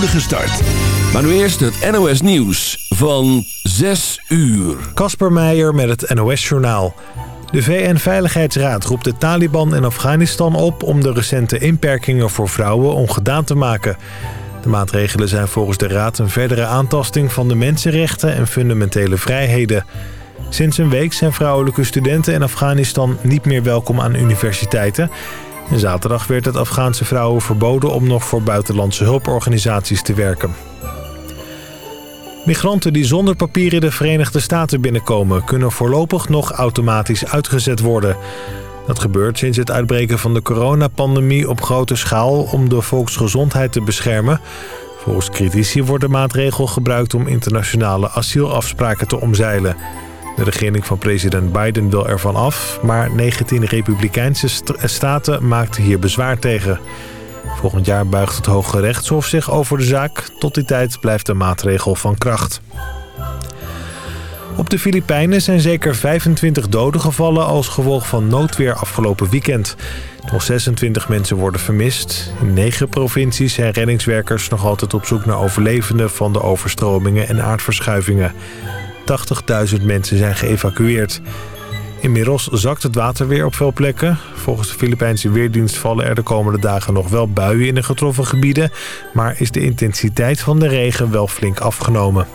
start. Maar nu eerst het NOS Nieuws van 6 uur. Kasper Meijer met het NOS Journaal. De VN-veiligheidsraad roept de Taliban in Afghanistan op... om de recente inperkingen voor vrouwen ongedaan te maken. De maatregelen zijn volgens de raad een verdere aantasting... van de mensenrechten en fundamentele vrijheden... Sinds een week zijn vrouwelijke studenten in Afghanistan niet meer welkom aan universiteiten. Zaterdag werd het Afghaanse vrouwen verboden om nog voor buitenlandse hulporganisaties te werken. Migranten die zonder papieren de Verenigde Staten binnenkomen... kunnen voorlopig nog automatisch uitgezet worden. Dat gebeurt sinds het uitbreken van de coronapandemie op grote schaal... om de volksgezondheid te beschermen. Volgens critici wordt de maatregel gebruikt om internationale asielafspraken te omzeilen... De regering van president Biden wil ervan af, maar 19 republikeinse staten maakten hier bezwaar tegen. Volgend jaar buigt het Hoge Rechtshof zich over de zaak. Tot die tijd blijft de maatregel van kracht. Op de Filipijnen zijn zeker 25 doden gevallen als gevolg van noodweer afgelopen weekend. Nog 26 mensen worden vermist. In negen provincies zijn reddingswerkers nog altijd op zoek naar overlevenden van de overstromingen en aardverschuivingen. 80.000 mensen zijn geëvacueerd. Inmiddels zakt het water weer op veel plekken. Volgens de Filipijnse Weerdienst vallen er de komende dagen nog wel buien in de getroffen gebieden... maar is de intensiteit van de regen wel flink afgenomen.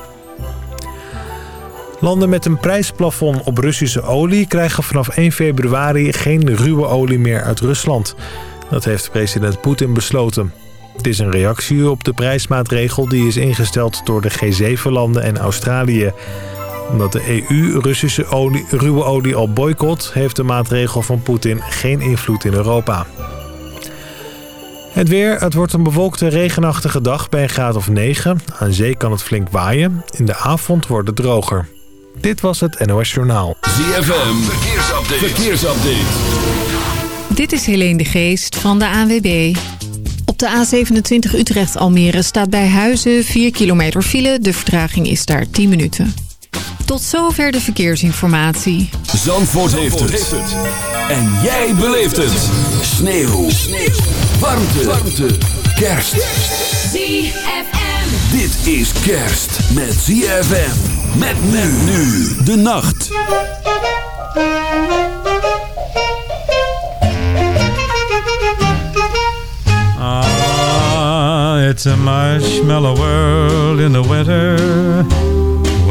Landen met een prijsplafond op Russische olie krijgen vanaf 1 februari geen ruwe olie meer uit Rusland. Dat heeft president Poetin besloten. Het is een reactie op de prijsmaatregel die is ingesteld door de G7-landen en Australië omdat de EU Russische olie, ruwe olie al boycott... heeft de maatregel van Poetin geen invloed in Europa. Het weer, het wordt een bewolkte regenachtige dag bij een graad of 9. Aan zee kan het flink waaien. In de avond wordt het droger. Dit was het NOS Journaal. ZFM, verkeersupdate. verkeersupdate. Dit is Helene de Geest van de ANWB. Op de A27 Utrecht-Almere staat bij Huizen 4 kilometer file. De vertraging is daar 10 minuten. Tot zover de verkeersinformatie. Zandvoort, heeft, het. En jij beleeft het. Sneeuw. Sneeuw. Warmte. Warmte. Kerst. ZFM. Dit is kerst met ZFM. Met men nu. De nacht. Ah, it's a marshmallow world in the winter.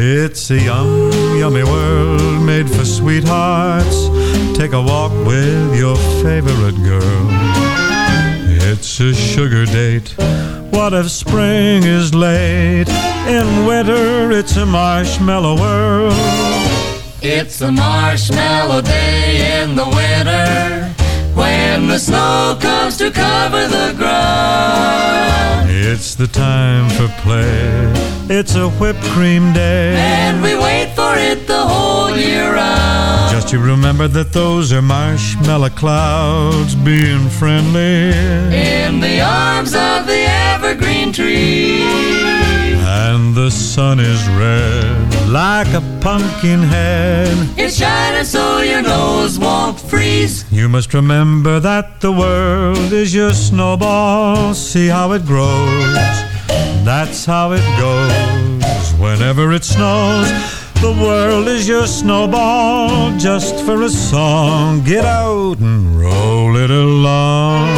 It's a yum, yummy world made for sweethearts Take a walk with your favorite girl. It's a sugar date. What if spring is late? In winter, it's a marshmallow world. It's a marshmallow day in the winter when the snow comes to cover the ground. It's the time for play. It's a whipped cream day. And we wait for it the whole year round. Just you remember that those are marshmallow clouds being friendly. In the arms of the evergreen tree. And the sun is red like a pumpkin head. It's shining so your nose won't freeze. You must remember that the world is your snowball. See how it grows. That's how it goes whenever it snows. The world is your snowball just for a song. Get out and roll it along.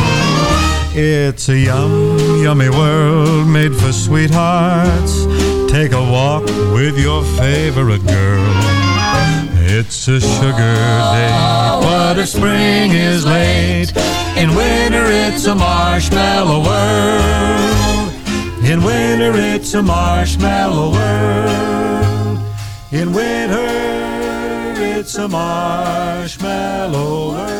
It's a yum, yummy world made for sweethearts. Take a walk with your favorite girl. It's a sugar day. But if spring is late, in winter it's a marshmallow world. In winter it's a marshmallow world. In winter it's a marshmallow world.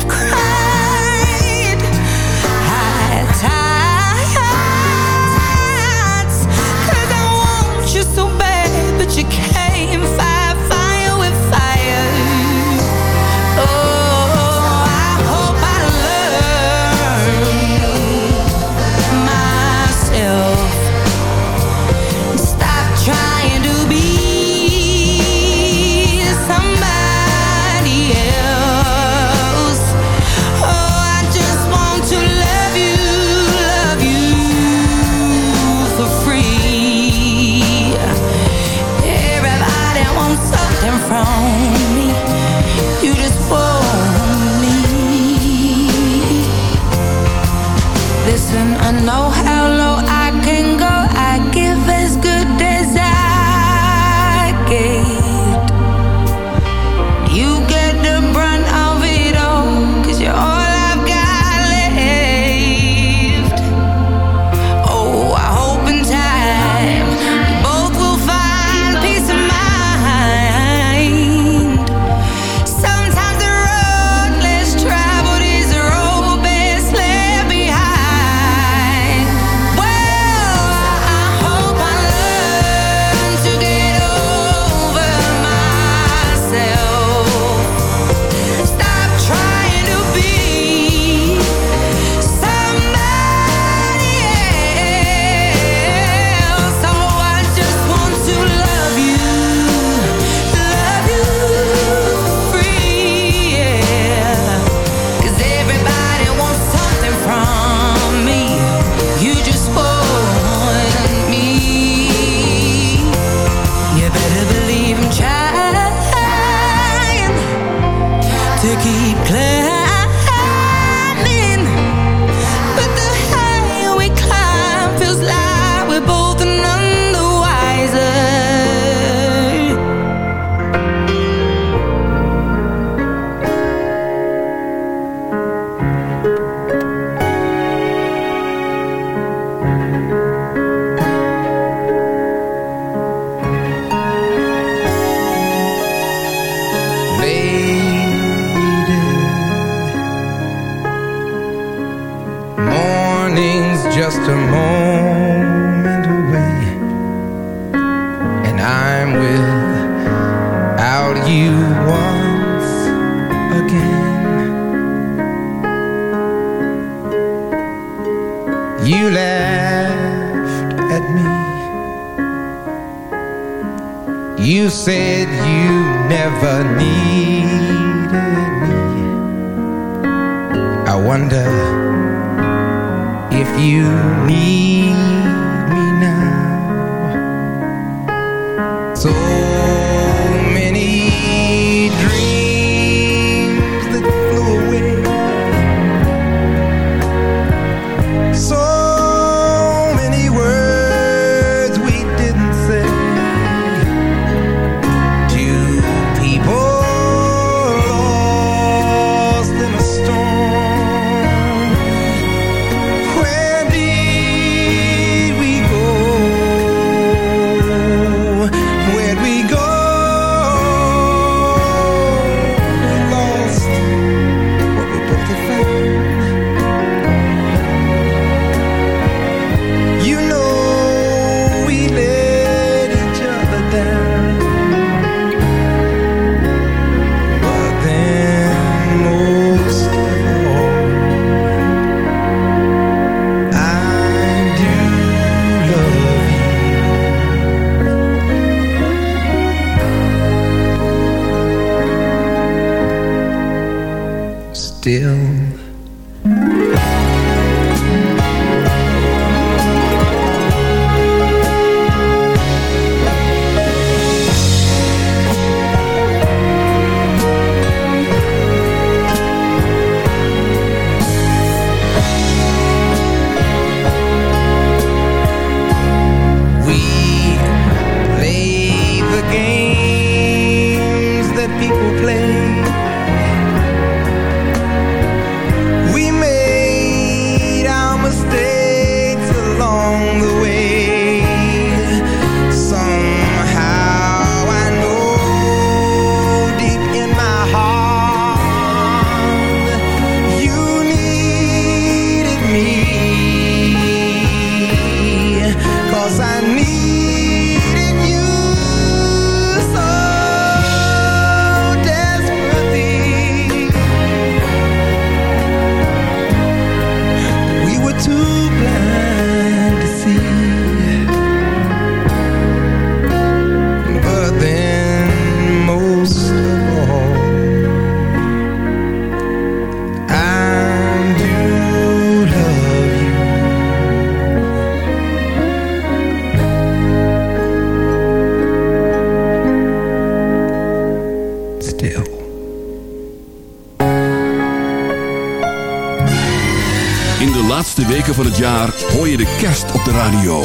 weken van het jaar hoor je de kerst op de radio.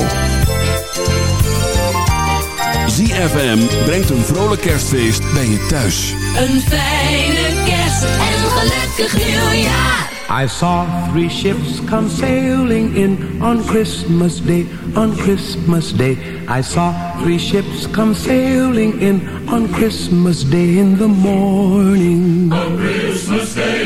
ZFM brengt een vrolijk kerstfeest bij je thuis. Een fijne kerst en een gelukkig nieuwjaar. I saw three ships come sailing in on Christmas Day, on Christmas Day. I saw three ships come sailing in on Christmas Day in the morning. On Christmas Day in the morning.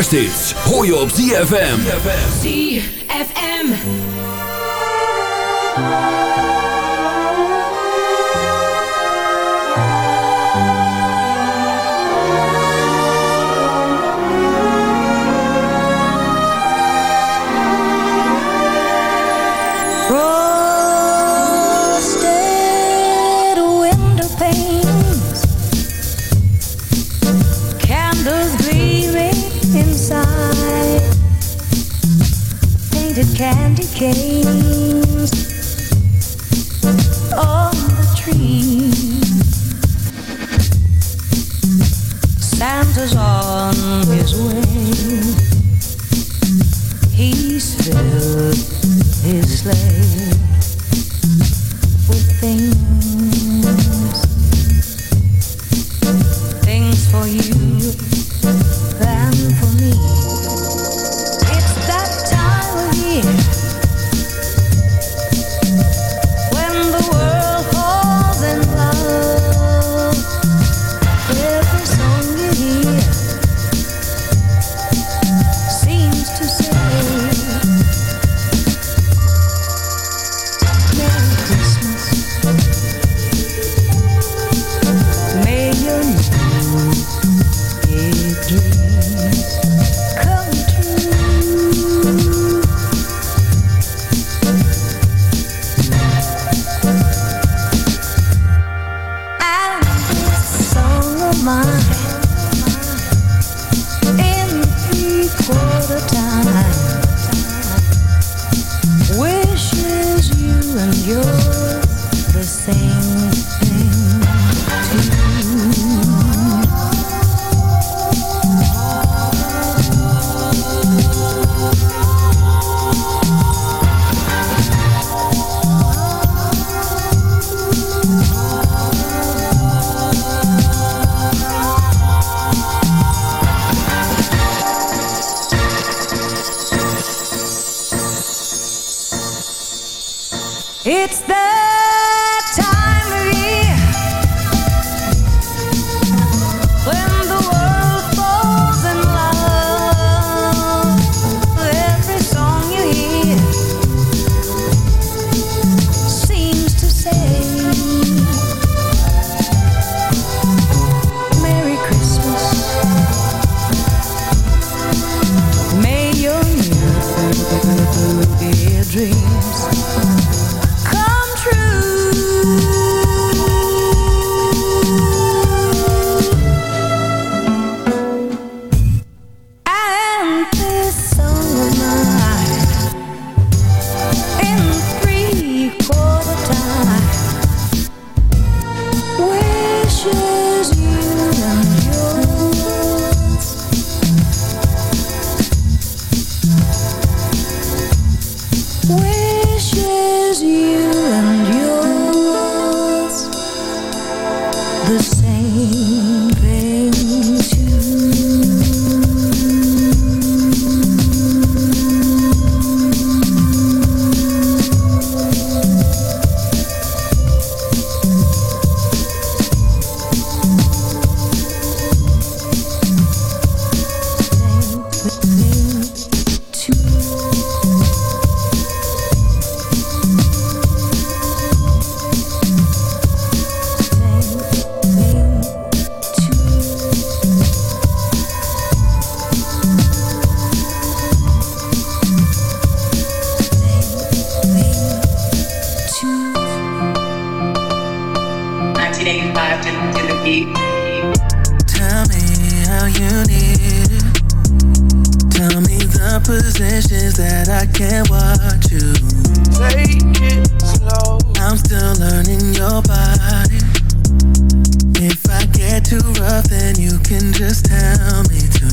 kerst is. inside painted candy canes on the tree. Santa's on his way. He's filled his sleigh. It's the that I can't watch you. Take it slow. I'm still learning your body. If I get too rough, then you can just tell me to.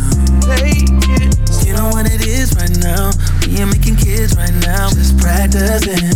Take it slow. You know what it is right now. We ain't making kids right now. Just practicing.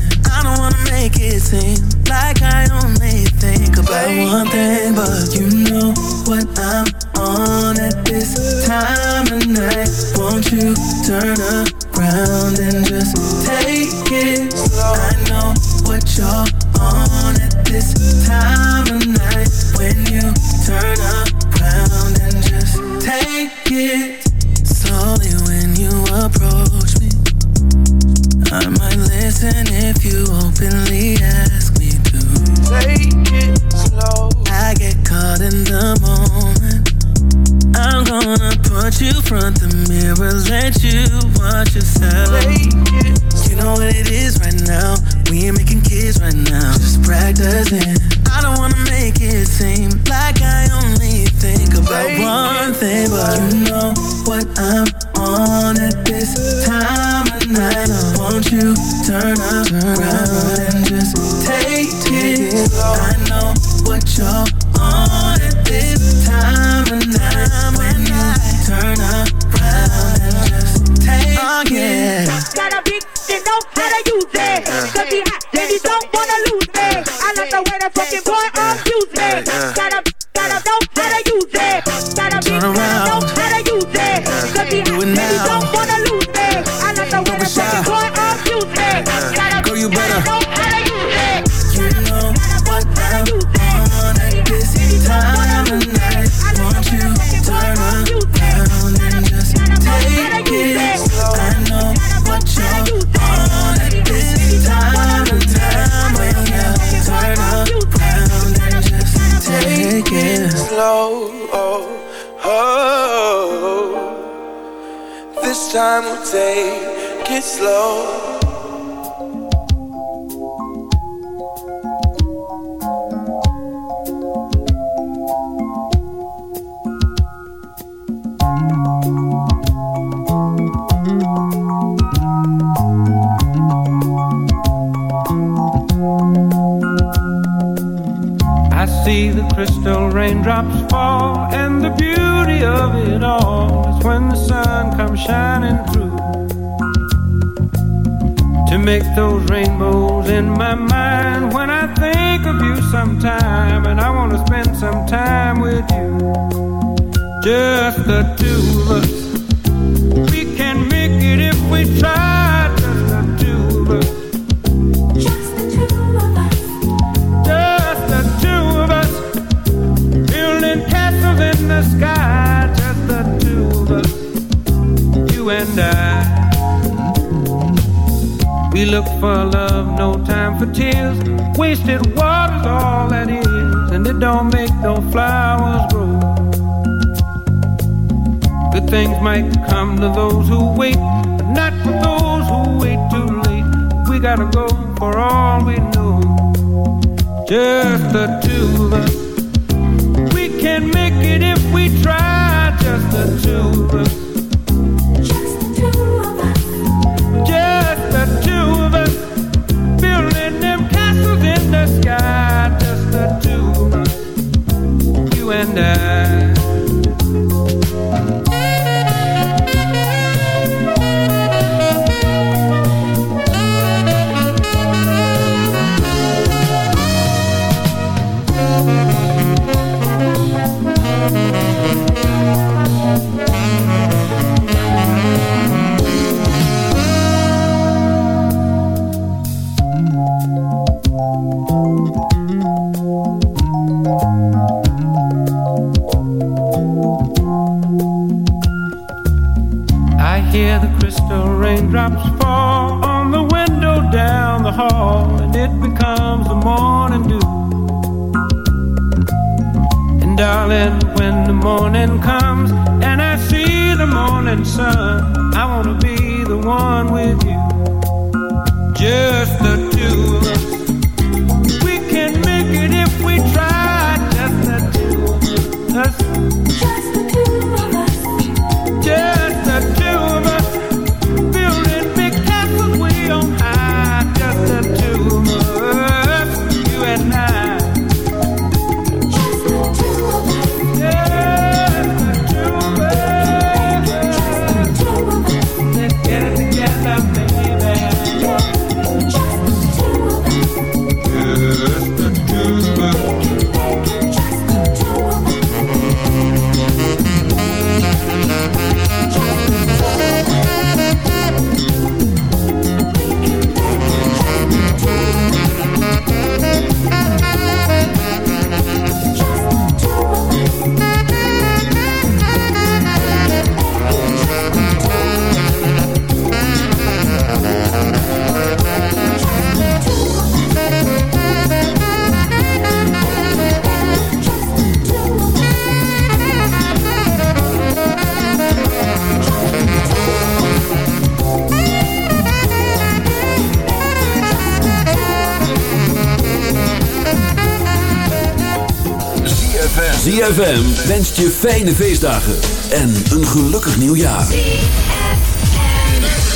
ZFM wenst je fijne feestdagen en een gelukkig nieuwjaar.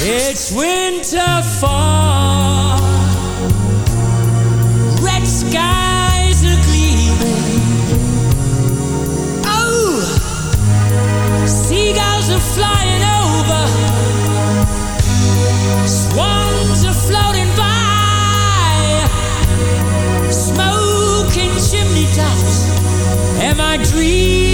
It's. I dreaming?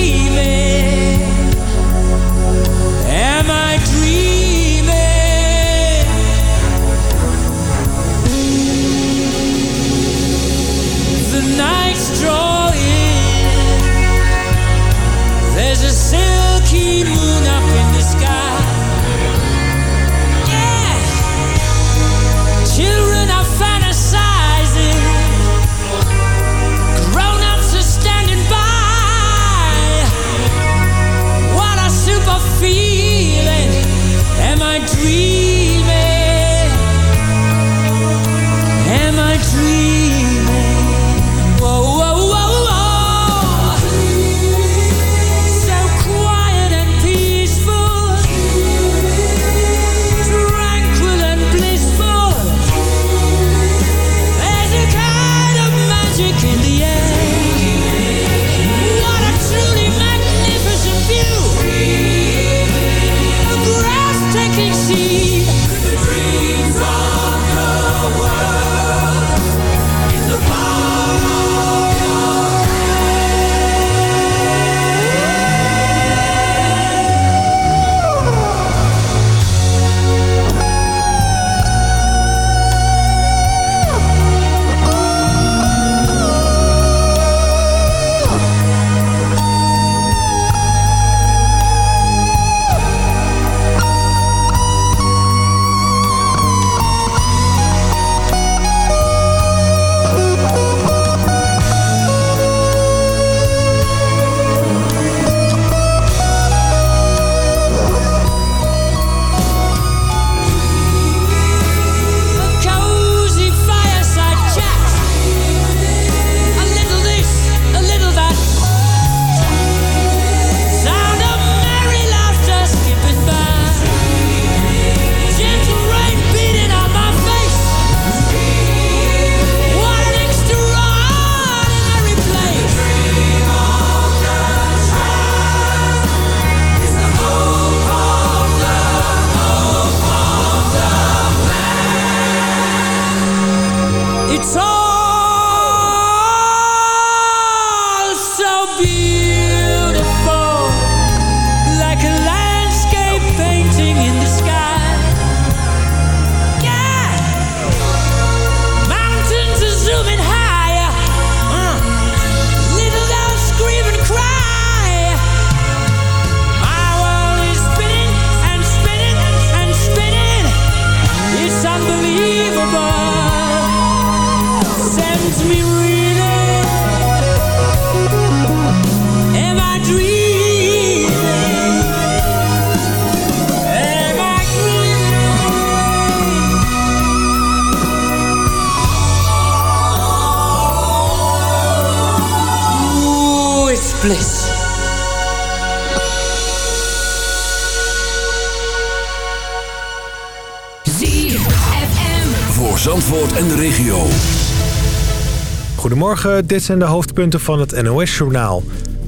Goedemorgen, dit zijn de hoofdpunten van het NOS-journaal.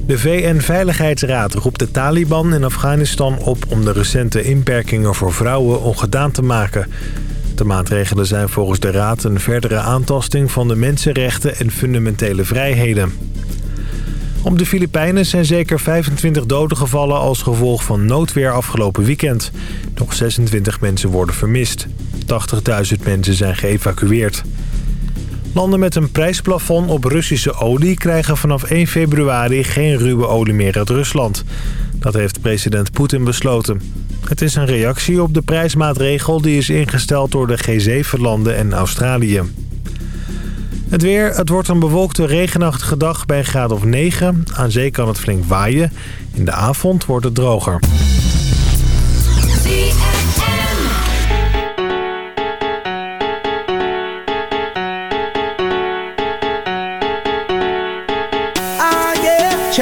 De VN-veiligheidsraad roept de Taliban in Afghanistan op om de recente inperkingen voor vrouwen ongedaan te maken. De maatregelen zijn volgens de raad een verdere aantasting van de mensenrechten en fundamentele vrijheden. Op de Filipijnen zijn zeker 25 doden gevallen als gevolg van noodweer afgelopen weekend. Nog 26 mensen worden vermist. 80.000 mensen zijn geëvacueerd. Landen met een prijsplafond op Russische olie krijgen vanaf 1 februari geen ruwe olie meer uit Rusland. Dat heeft president Poetin besloten. Het is een reactie op de prijsmaatregel die is ingesteld door de G7-landen en Australië. Het weer, het wordt een bewolkte regenachtige dag bij een graad of 9. Aan zee kan het flink waaien. In de avond wordt het droger.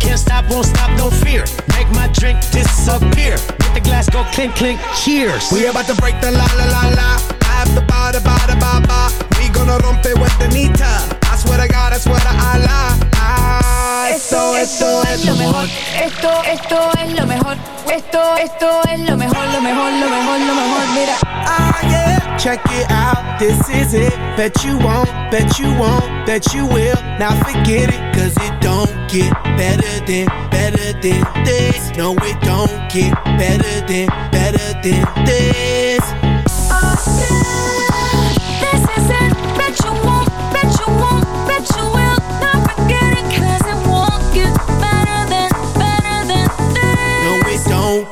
Can't stop, won't stop, no fear. Make my drink disappear. Let the glass go clink, clink, cheers. We about to break the la la la la. I have the ba ba. We gonna rompe with the nita. I swear to God, I swear to Allah. Ah, esto, esto es lo mejor. Esto, esto es lo mejor. Esto, esto es lo mejor, lo mejor, lo mejor, lo mejor. Mira. Ah, yeah. Check it out, this is it. Bet you won't, bet you won't, bet you will. Now forget it, cause it don't get better than, better than this. No, it don't get better than, better than. This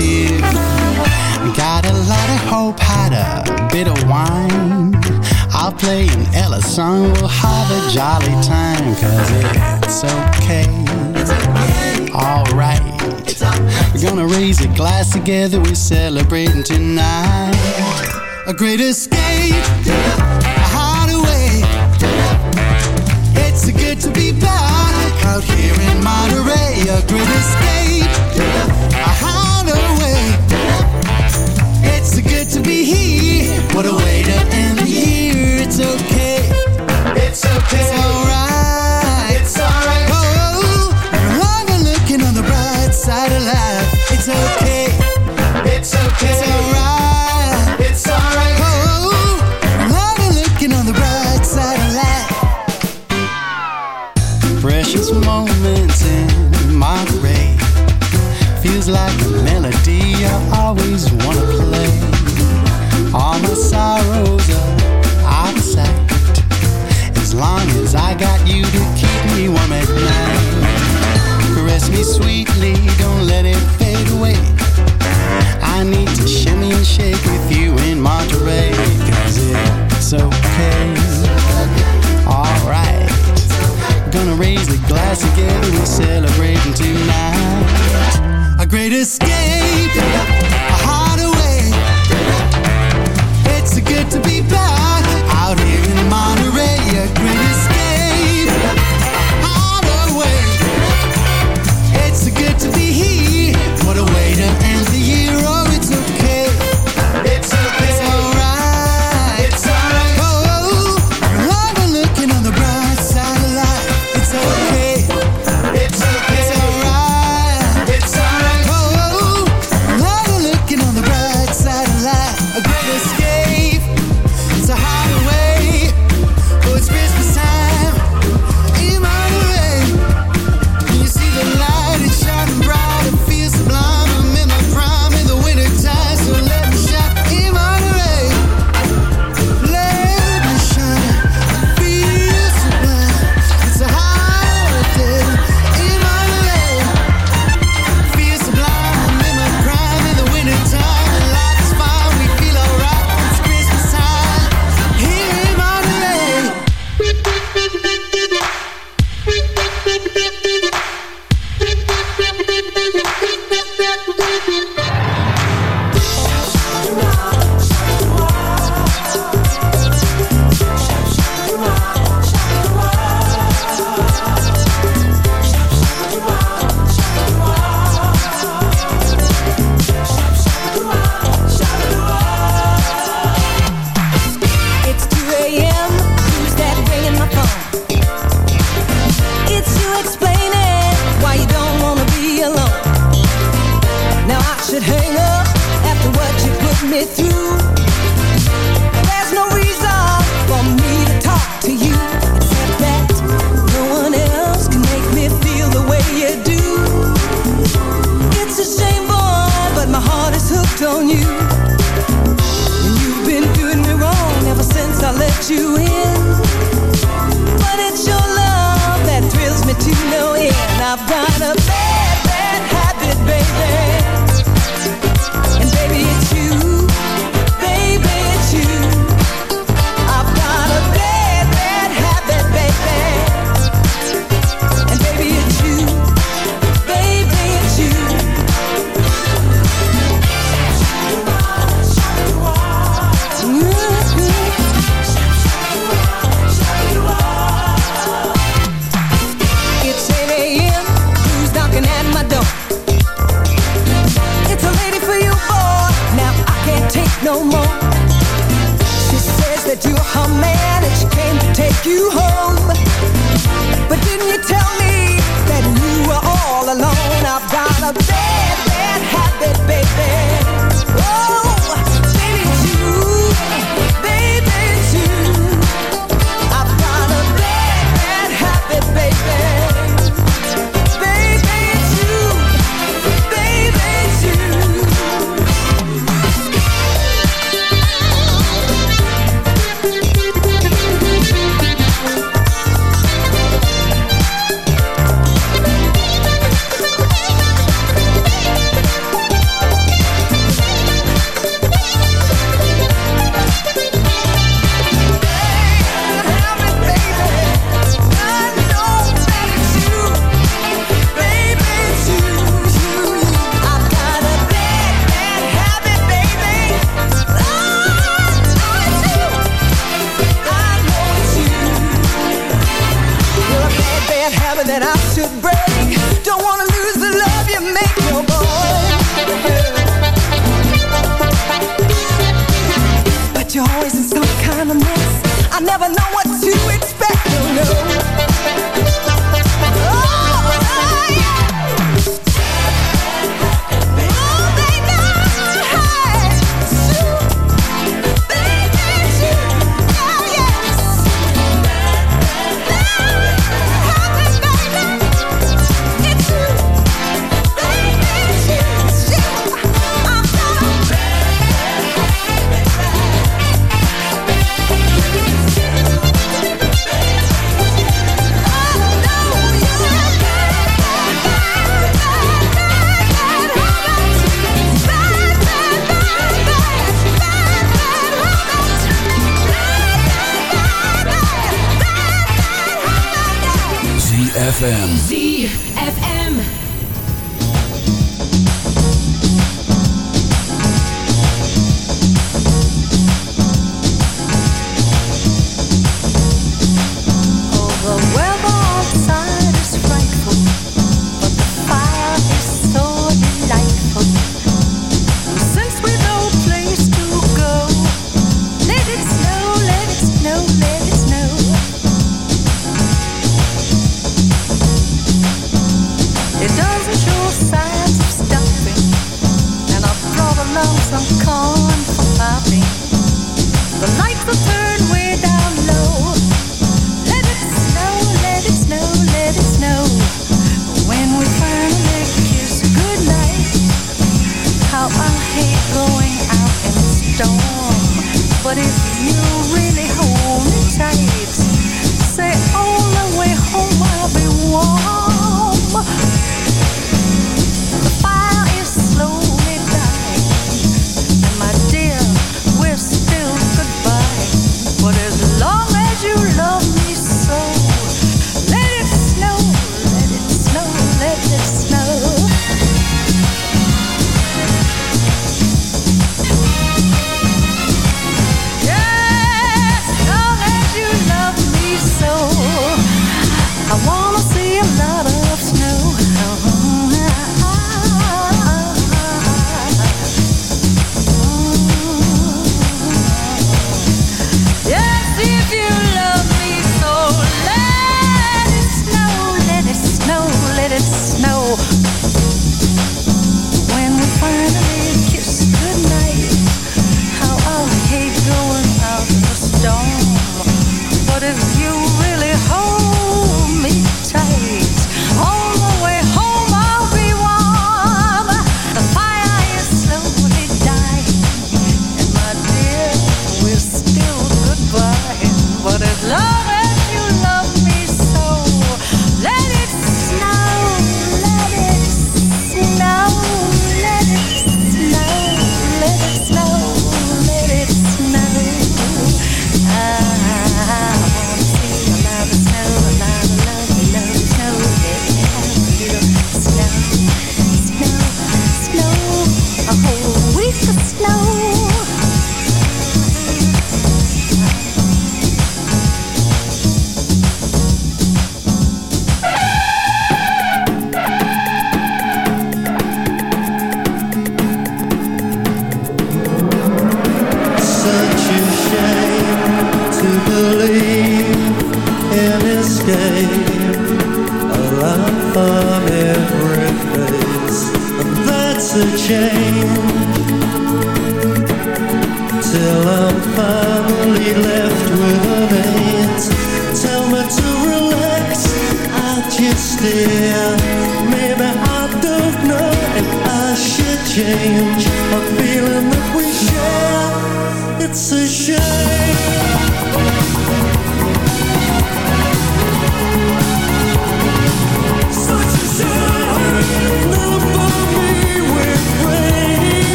sick. Got a lot of hope, had a bit of wine. I'll play an Ella song, we'll have a jolly time, cause it's okay. Alright. We're gonna raise a glass together, we're celebrating tonight. A great escape, a hideaway. It's good to be back out here in Monterey. A great escape, a hideaway. So good to be here. What a way to end the year. It's okay. It's okay. It's alright. It's alright. Oh, we're all looking on the bright side of life. It's okay. It's okay. It's alright. It's alright. Oh, we're all looking on the bright side of life. Precious moments in my grave feels like a melody I always wanna play my sorrows are. As long as I got you to keep me warm at night. Caress me sweetly, don't let it fade away. I need to shimmy and shake with you in Monterey. Cause it's okay. Alright. Gonna raise the glass together. we're celebrating tonight. A great escape. to to be escape A life from every face. And that's a change. Till I'm finally left with a veins Tell me to relax. I just stare. Maybe I don't know And I should change. A feeling that we share. It's a shame.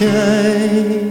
decay.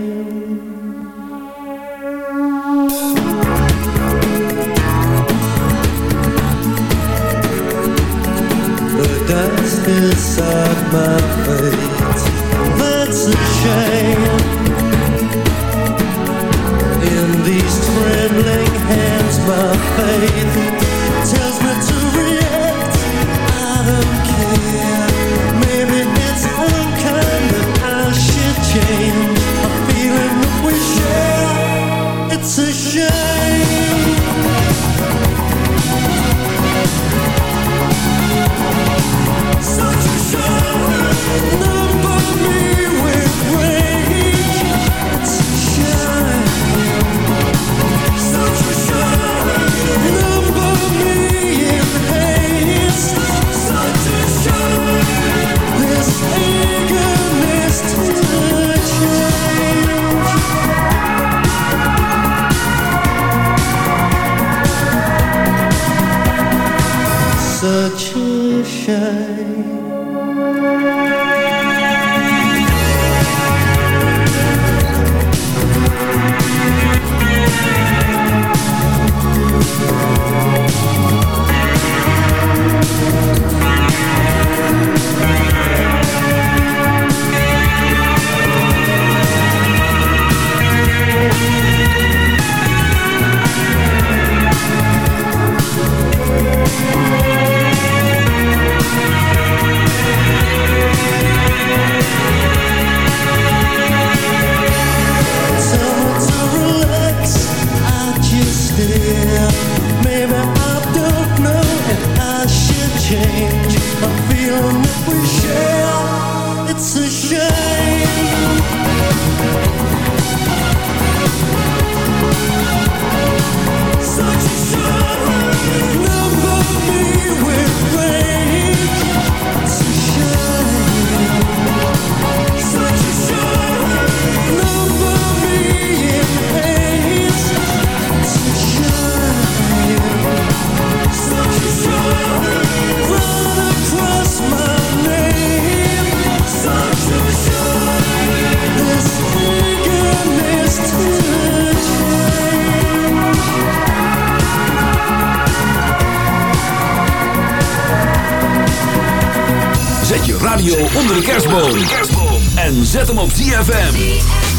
en zet hem op ZFM.